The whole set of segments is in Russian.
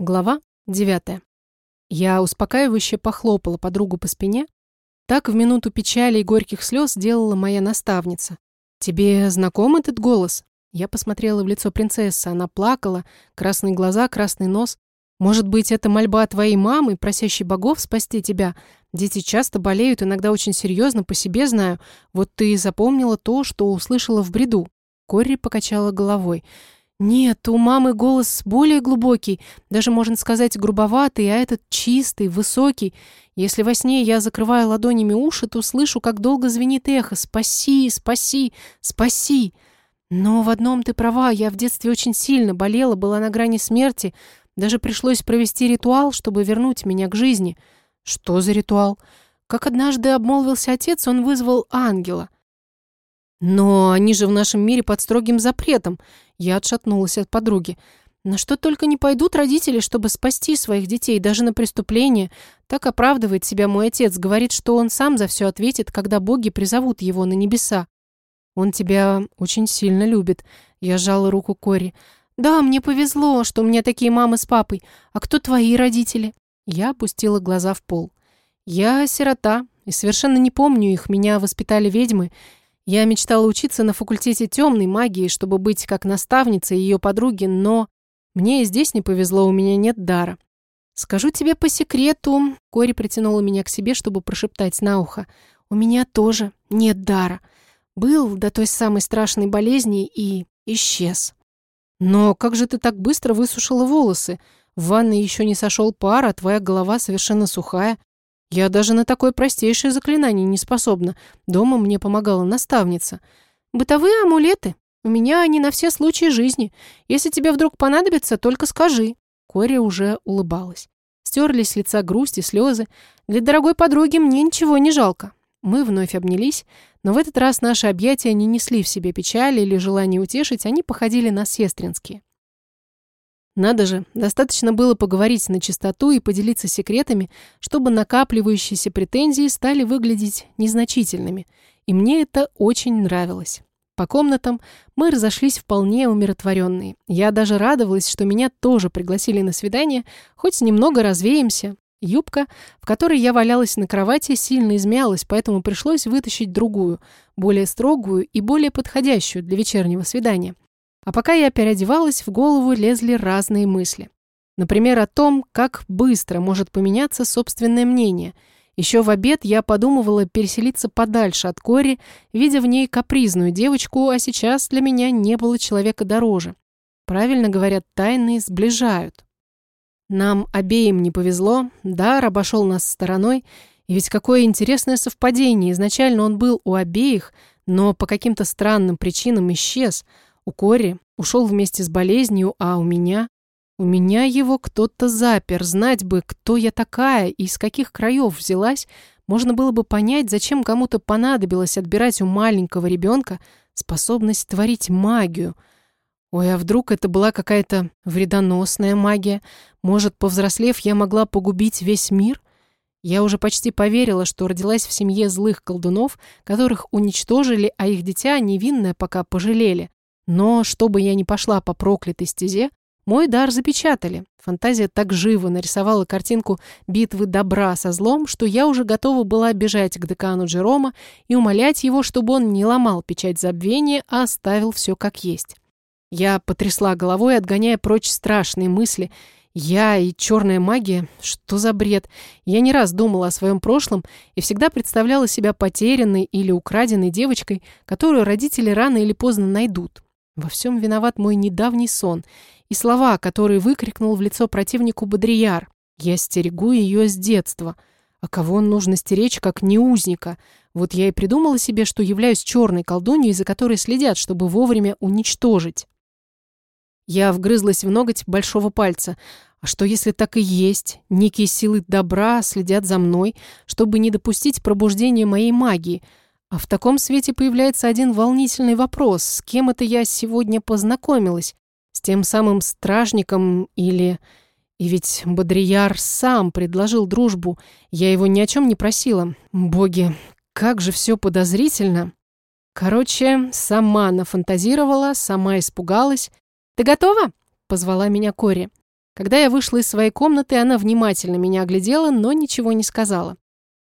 Глава 9. Я успокаивающе похлопала подругу по спине. Так в минуту печали и горьких слез делала моя наставница. «Тебе знаком этот голос?» Я посмотрела в лицо принцессы. Она плакала, красные глаза, красный нос. «Может быть, это мольба твоей мамы, просящей богов спасти тебя? Дети часто болеют, иногда очень серьезно, по себе знаю. Вот ты запомнила то, что услышала в бреду». Корри покачала головой. Нет, у мамы голос более глубокий, даже, можно сказать, грубоватый, а этот чистый, высокий. Если во сне я закрываю ладонями уши, то слышу, как долго звенит эхо «Спаси, спаси, спаси!» Но в одном ты права, я в детстве очень сильно болела, была на грани смерти. Даже пришлось провести ритуал, чтобы вернуть меня к жизни. Что за ритуал? Как однажды обмолвился отец, он вызвал ангела. Но они же в нашем мире под строгим запретом. Я отшатнулась от подруги. На что только не пойдут родители, чтобы спасти своих детей, даже на преступление. Так оправдывает себя мой отец, говорит, что он сам за все ответит, когда боги призовут его на небеса. Он тебя очень сильно любит. Я сжала руку Кори. Да, мне повезло, что у меня такие мамы с папой. А кто твои родители? Я опустила глаза в пол. Я сирота, и совершенно не помню их. Меня воспитали ведьмы. Я мечтала учиться на факультете темной магии, чтобы быть как наставница ее подруги, но мне и здесь не повезло, у меня нет дара. Скажу тебе по секрету, Кори притянула меня к себе, чтобы прошептать на ухо. У меня тоже нет дара. Был до той самой страшной болезни и исчез. Но как же ты так быстро высушила волосы? В ванной еще не сошел пар, а твоя голова совершенно сухая. Я даже на такое простейшее заклинание не способна. Дома мне помогала наставница. Бытовые амулеты. У меня они на все случаи жизни. Если тебе вдруг понадобится, только скажи. Кори уже улыбалась. Стерлись с лица грусть и слезы. Для дорогой подруги мне ничего не жалко. Мы вновь обнялись, но в этот раз наши объятия не несли в себе печали или желание утешить, они походили на сестринские. Надо же, достаточно было поговорить на чистоту и поделиться секретами, чтобы накапливающиеся претензии стали выглядеть незначительными. И мне это очень нравилось. По комнатам мы разошлись вполне умиротворенные. Я даже радовалась, что меня тоже пригласили на свидание, хоть немного развеемся. Юбка, в которой я валялась на кровати, сильно измялась, поэтому пришлось вытащить другую, более строгую и более подходящую для вечернего свидания. А пока я переодевалась, в голову лезли разные мысли. Например, о том, как быстро может поменяться собственное мнение. Еще в обед я подумывала переселиться подальше от Кори, видя в ней капризную девочку, а сейчас для меня не было человека дороже. Правильно говорят, тайны сближают. Нам обеим не повезло, дар обошел нас стороной, и ведь какое интересное совпадение. Изначально он был у обеих, но по каким-то странным причинам исчез – у Кори ушел вместе с болезнью, а у меня... У меня его кто-то запер. Знать бы, кто я такая и из каких краев взялась, можно было бы понять, зачем кому-то понадобилось отбирать у маленького ребенка способность творить магию. Ой, а вдруг это была какая-то вредоносная магия? Может, повзрослев, я могла погубить весь мир? Я уже почти поверила, что родилась в семье злых колдунов, которых уничтожили, а их дитя невинное пока пожалели. Но, чтобы я не пошла по проклятой стезе, мой дар запечатали. Фантазия так живо нарисовала картинку битвы добра со злом, что я уже готова была бежать к декану Джерома и умолять его, чтобы он не ломал печать забвения, а оставил все как есть. Я потрясла головой, отгоняя прочь страшные мысли. Я и черная магия? Что за бред? Я не раз думала о своем прошлом и всегда представляла себя потерянной или украденной девочкой, которую родители рано или поздно найдут. Во всем виноват мой недавний сон и слова, которые выкрикнул в лицо противнику Бодрияр. Я стерегу ее с детства. А кого нужно стеречь, как не узника? Вот я и придумала себе, что являюсь черной колдуньей, за которой следят, чтобы вовремя уничтожить. Я вгрызлась в ноготь большого пальца. А что если так и есть? Некие силы добра следят за мной, чтобы не допустить пробуждения моей магии — а в таком свете появляется один волнительный вопрос. С кем это я сегодня познакомилась? С тем самым стражником или... И ведь Бодрияр сам предложил дружбу. Я его ни о чем не просила. Боги, как же все подозрительно. Короче, сама нафантазировала, сама испугалась. «Ты готова?» — позвала меня Кори. Когда я вышла из своей комнаты, она внимательно меня оглядела, но ничего не сказала.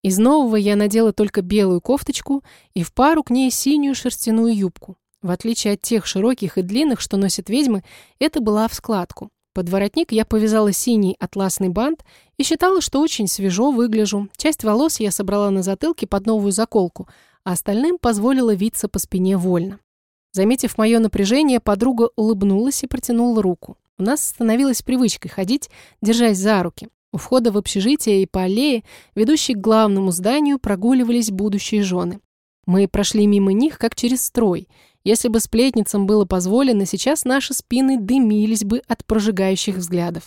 Из нового я надела только белую кофточку и в пару к ней синюю шерстяную юбку. В отличие от тех широких и длинных, что носят ведьмы, это была в складку. Под воротник я повязала синий атласный бант и считала, что очень свежо выгляжу. Часть волос я собрала на затылке под новую заколку, а остальным позволила виться по спине вольно. Заметив мое напряжение, подруга улыбнулась и протянула руку. У нас становилась привычкой ходить, держась за руки. У входа в общежитие и по аллее, ведущей к главному зданию, прогуливались будущие жены. Мы прошли мимо них, как через строй. Если бы сплетницам было позволено, сейчас наши спины дымились бы от прожигающих взглядов.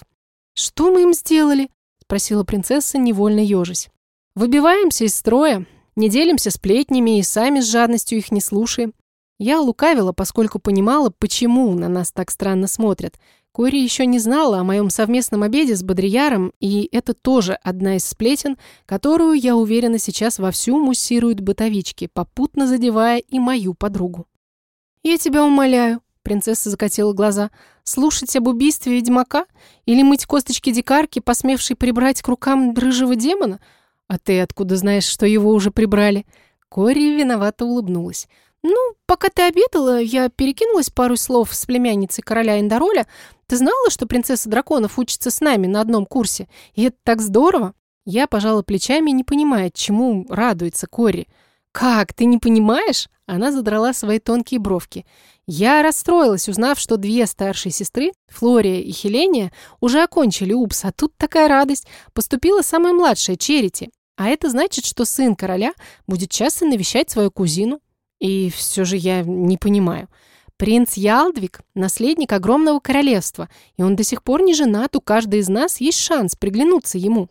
«Что мы им сделали?» – спросила принцесса, невольно ежась. «Выбиваемся из строя, не делимся сплетнями и сами с жадностью их не слушаем. Я лукавила, поскольку понимала, почему на нас так странно смотрят. Кори еще не знала о моем совместном обеде с Бодрияром, и это тоже одна из сплетен, которую, я уверена, сейчас вовсю муссируют бытовички, попутно задевая и мою подругу. «Я тебя умоляю», — принцесса закатила глаза, «слушать об убийстве ведьмака? Или мыть косточки дикарки, посмевшей прибрать к рукам рыжего демона? А ты откуда знаешь, что его уже прибрали?» Кори виновато улыбнулась. «Ну, пока ты обедала, я перекинулась пару слов с племянницей короля Эндороля. Ты знала, что принцесса драконов учится с нами на одном курсе? И это так здорово!» Я пожала плечами, не понимая, чему радуется Кори. «Как, ты не понимаешь?» Она задрала свои тонкие бровки. Я расстроилась, узнав, что две старшие сестры, Флория и Хеления, уже окончили УПС, а тут такая радость. Поступила самая младшая, Черити. А это значит, что сын короля будет часто навещать свою кузину. И все же я не понимаю. Принц Ялдвик – наследник огромного королевства, и он до сих пор не женат, у каждой из нас есть шанс приглянуться ему.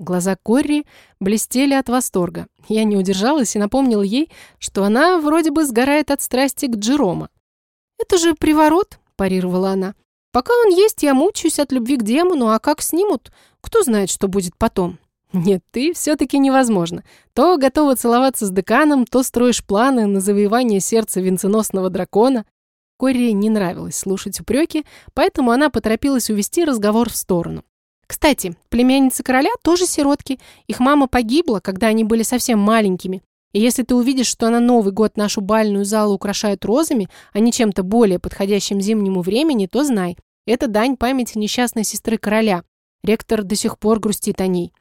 Глаза Корри блестели от восторга. Я не удержалась и напомнила ей, что она вроде бы сгорает от страсти к Джерома. «Это же приворот», – парировала она. «Пока он есть, я мучаюсь от любви к демону, а как снимут, кто знает, что будет потом». Нет, ты все-таки невозможно. То готова целоваться с деканом, то строишь планы на завоевание сердца венценосного дракона. Корри не нравилось слушать упреки, поэтому она поторопилась увести разговор в сторону. Кстати, племянницы короля тоже сиротки. Их мама погибла, когда они были совсем маленькими. И если ты увидишь, что на Новый год нашу бальную залу украшают розами, а не чем-то более подходящим зимнему времени, то знай, это дань памяти несчастной сестры короля. Ректор до сих пор грустит о ней.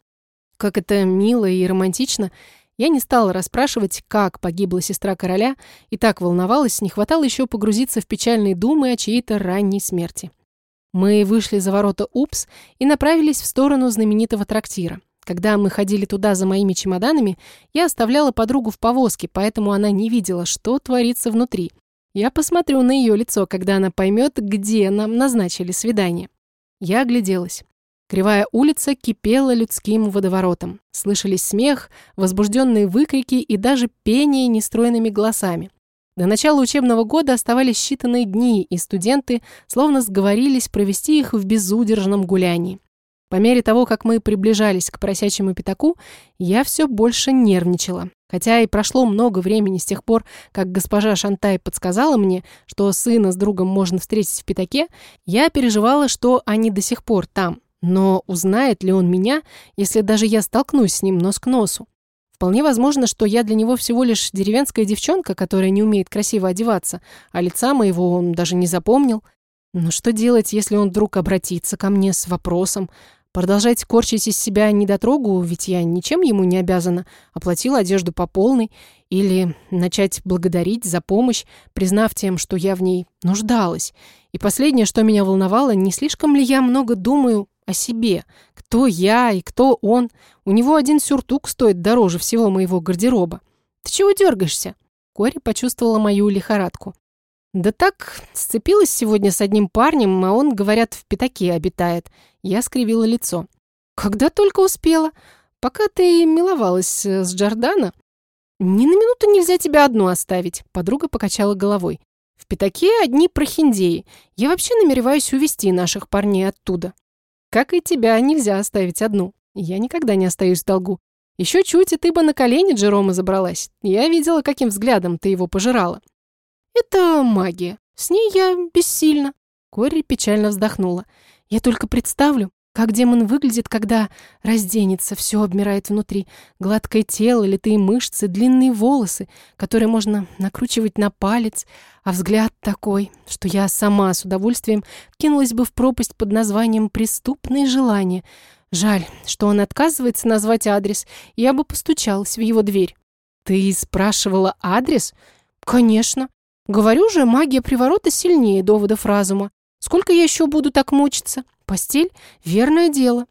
Как это мило и романтично. Я не стала расспрашивать, как погибла сестра короля, и так волновалась, не хватало еще погрузиться в печальные думы о чьей-то ранней смерти. Мы вышли за ворота УПС и направились в сторону знаменитого трактира. Когда мы ходили туда за моими чемоданами, я оставляла подругу в повозке, поэтому она не видела, что творится внутри. Я посмотрю на ее лицо, когда она поймет, где нам назначили свидание. Я огляделась. Кривая улица кипела людским водоворотом. Слышались смех, возбужденные выкрики и даже пение нестройными голосами. До начала учебного года оставались считанные дни, и студенты словно сговорились провести их в безудержном гулянии. По мере того, как мы приближались к просячему пятаку, я все больше нервничала. Хотя и прошло много времени с тех пор, как госпожа Шантай подсказала мне, что сына с другом можно встретить в пятаке, я переживала, что они до сих пор там, но узнает ли он меня, если даже я столкнусь с ним нос к носу? Вполне возможно, что я для него всего лишь деревенская девчонка, которая не умеет красиво одеваться, а лица моего он даже не запомнил. Но что делать, если он вдруг обратится ко мне с вопросом? Продолжать корчить из себя недотрогу, ведь я ничем ему не обязана, оплатила одежду по полной, или начать благодарить за помощь, признав тем, что я в ней нуждалась. И последнее, что меня волновало, не слишком ли я много думаю о себе. Кто я и кто он. У него один сюртук стоит дороже всего моего гардероба. Ты чего дергаешься? Кори почувствовала мою лихорадку. Да так, сцепилась сегодня с одним парнем, а он, говорят, в пятаке обитает. Я скривила лицо. Когда только успела. Пока ты миловалась э, с Джордана. Ни на минуту нельзя тебя одну оставить. Подруга покачала головой. В пятаке одни прохиндеи. Я вообще намереваюсь увести наших парней оттуда. Как и тебя нельзя оставить одну. Я никогда не остаюсь в долгу. Еще чуть, и ты бы на колени Джерома забралась. Я видела, каким взглядом ты его пожирала. Это магия. С ней я бессильна. Кори печально вздохнула. Я только представлю, как демон выглядит, когда разденется, все обмирает внутри. Гладкое тело, литые мышцы, длинные волосы, которые можно накручивать на палец, а взгляд такой, что я сама с удовольствием кинулась бы в пропасть под названием «преступные желания». Жаль, что он отказывается назвать адрес, я бы постучалась в его дверь. «Ты спрашивала адрес?» «Конечно. Говорю же, магия приворота сильнее доводов разума. Сколько я еще буду так мучиться?» Постель — верное дело.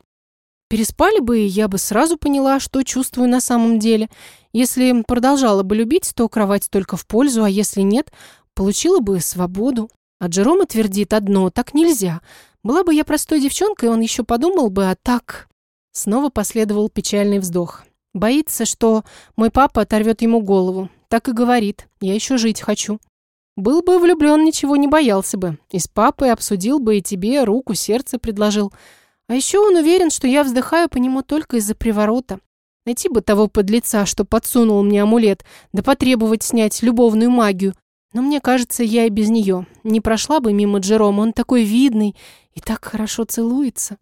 Переспали бы, и я бы сразу поняла, что чувствую на самом деле. Если продолжала бы любить, то кровать только в пользу, а если нет, получила бы свободу. А Джерома твердит одно, так нельзя. Была бы я простой девчонкой, он еще подумал бы, а так... Снова последовал печальный вздох. Боится, что мой папа оторвет ему голову. Так и говорит, я еще жить хочу. Был бы влюблен, ничего не боялся бы. И с папой обсудил бы и тебе руку, сердце предложил. А еще он уверен, что я вздыхаю по нему только из-за приворота. Найти бы того подлеца, что подсунул мне амулет, да потребовать снять любовную магию. Но мне кажется, я и без нее не прошла бы мимо Джерома. Он такой видный и так хорошо целуется.